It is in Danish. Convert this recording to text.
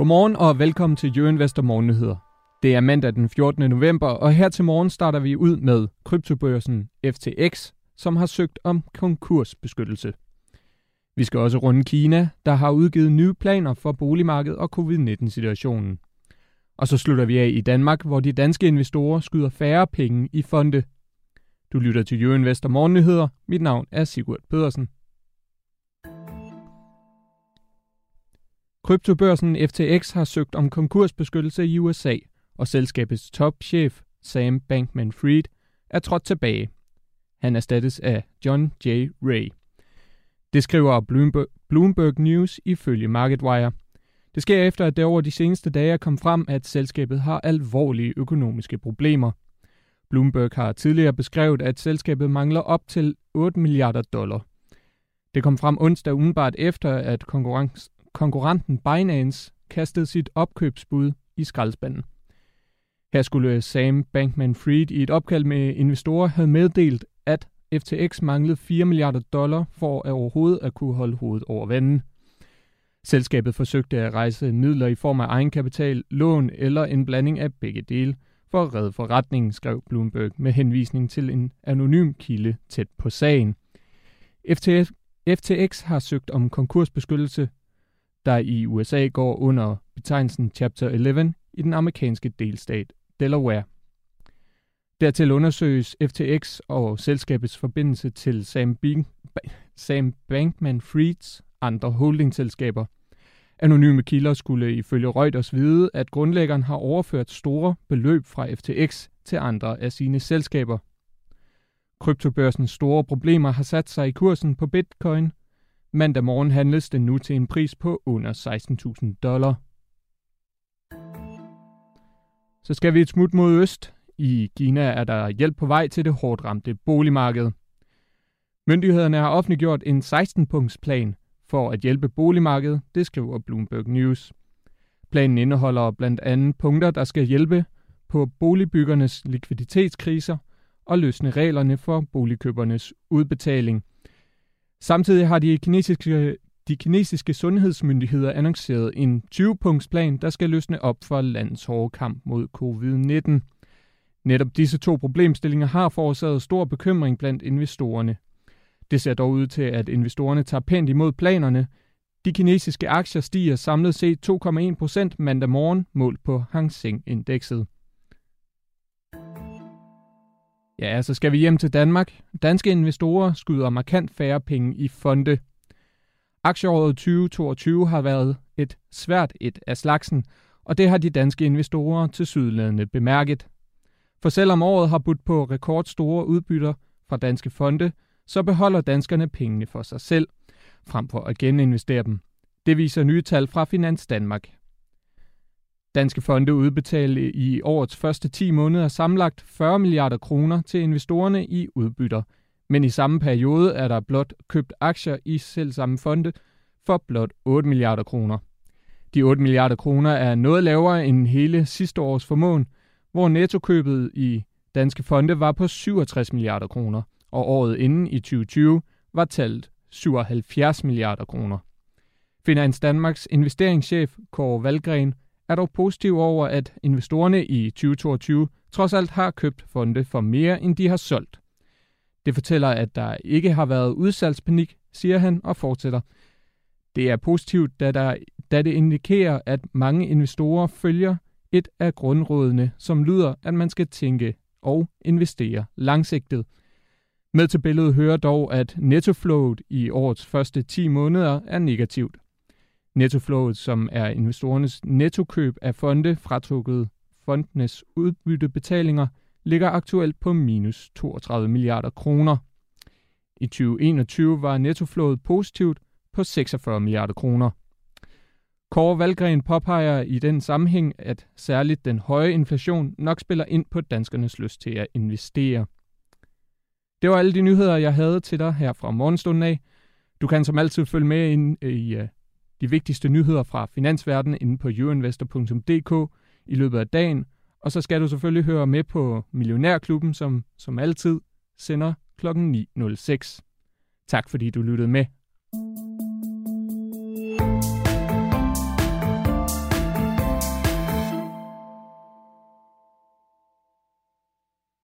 Godmorgen og velkommen til Jørgen Vester Morgennyheder. Det er mandag den 14. november, og her til morgen starter vi ud med kryptobørsen FTX, som har søgt om konkursbeskyttelse. Vi skal også runde Kina, der har udgivet nye planer for boligmarkedet og covid-19-situationen. Og så slutter vi af i Danmark, hvor de danske investorer skyder færre penge i fonde. Du lytter til Jørgen Vester Morgennyheder. Mit navn er Sigurd Pedersen. Kryptobørsen FTX har søgt om konkursbeskyttelse i USA, og selskabets topchef, Sam Bankman-Fried, er trådt tilbage. Han erstattes af John J. Ray. Det skriver Bloomberg, Bloomberg News ifølge MarketWire. Det sker efter, at det over de seneste dage er kom frem, at selskabet har alvorlige økonomiske problemer. Bloomberg har tidligere beskrevet, at selskabet mangler op til 8 milliarder dollar. Det kom frem onsdag umiddelbart efter, at konkurrence, konkurrenten Binance kastede sit opkøbsbud i skraldespanden. Her skulle Sam Bankman-Fried i et opkald med investorer have meddelt, at FTX manglede 4 milliarder dollar for at overhovedet at kunne holde hovedet over vandet. Selskabet forsøgte at rejse midler i form af egenkapital, lån eller en blanding af begge dele for at redde forretningen, skrev Bloomberg med henvisning til en anonym kilde tæt på sagen. FTX, FTX har søgt om konkursbeskyttelse der i USA går under betegnelsen Chapter 11 i den amerikanske delstat Delaware. Dertil undersøges FTX og selskabets forbindelse til Sam, Bing, Sam Bankman-Frieds andre holdingselskaber. Anonyme kilder skulle ifølge Reuters vide, at grundlæggeren har overført store beløb fra FTX til andre af sine selskaber. Kryptobørsens store problemer har sat sig i kursen på bitcoin, Mandag morgen handles den nu til en pris på under 16.000 dollar. Så skal vi et smut mod øst. I Kina er der hjælp på vej til det hårdt ramte boligmarked. Myndighederne har offentliggjort en 16-punktsplan for at hjælpe boligmarkedet, det skriver Bloomberg News. Planen indeholder blandt andet punkter, der skal hjælpe på boligbyggernes likviditetskriser og løsne reglerne for boligkøbernes udbetaling – Samtidig har de kinesiske, de kinesiske sundhedsmyndigheder annonceret en 20-punktsplan, der skal løsne op for landets hårde kamp mod covid-19. Netop disse to problemstillinger har forårsaget stor bekymring blandt investorerne. Det ser dog ud til, at investorerne tager pænt imod planerne. De kinesiske aktier stiger samlet set 2,1 procent mandag morgen, målt på Hang Seng-indekset. Ja, så skal vi hjem til Danmark. Danske investorer skyder markant færre penge i fonde. Aktieåret 2022 har været et svært et af slagsen, og det har de danske investorer til sydlædende bemærket. For selvom året har budt på rekordstore udbytter fra danske fonde, så beholder danskerne pengene for sig selv, frem for at geninvestere dem. Det viser nye tal fra Finans Danmark. Danske fonde udbetalte i årets første 10 måneder samlet 40 milliarder kroner til investorerne i udbytter. Men i samme periode er der blot købt aktier i selvsamme fonde for blot 8 milliarder kroner. De 8 milliarder kroner er noget lavere end hele sidste års formåen, hvor nettokøbet i danske fonde var på 67 milliarder kroner, og året inden i 2020 var tallet 77 milliarder kroner. Finans Danmarks investeringschef Kåre Valgren er dog positiv over, at investorerne i 2022 trods alt har købt fonde for mere, end de har solgt. Det fortæller, at der ikke har været udsalgspanik, siger han og fortsætter. Det er positivt, da, der, da det indikerer, at mange investorer følger et af grundrådene, som lyder, at man skal tænke og investere langsigtet. Med til billedet hører dog, at nettoflowet i årets første 10 måneder er negativt. Nettoflowet, som er investorernes nettokøb af fonde fratrukket fondenes udbyttebetalinger, ligger aktuelt på minus 32 milliarder kroner. I 2021 var nettoflowet positivt på 46 milliarder kroner. Kåre Valgren påpeger i den sammenhæng, at særligt den høje inflation nok spiller ind på danskernes lyst til at investere. Det var alle de nyheder, jeg havde til dig her fra morgenstunden af. Du kan som altid følge med ind i øh, de vigtigste nyheder fra finansverdenen inde på euroinvestor.dk i løbet af dagen. Og så skal du selvfølgelig høre med på Millionærklubben, som som altid sender kl. 9.06. Tak fordi du lyttede med.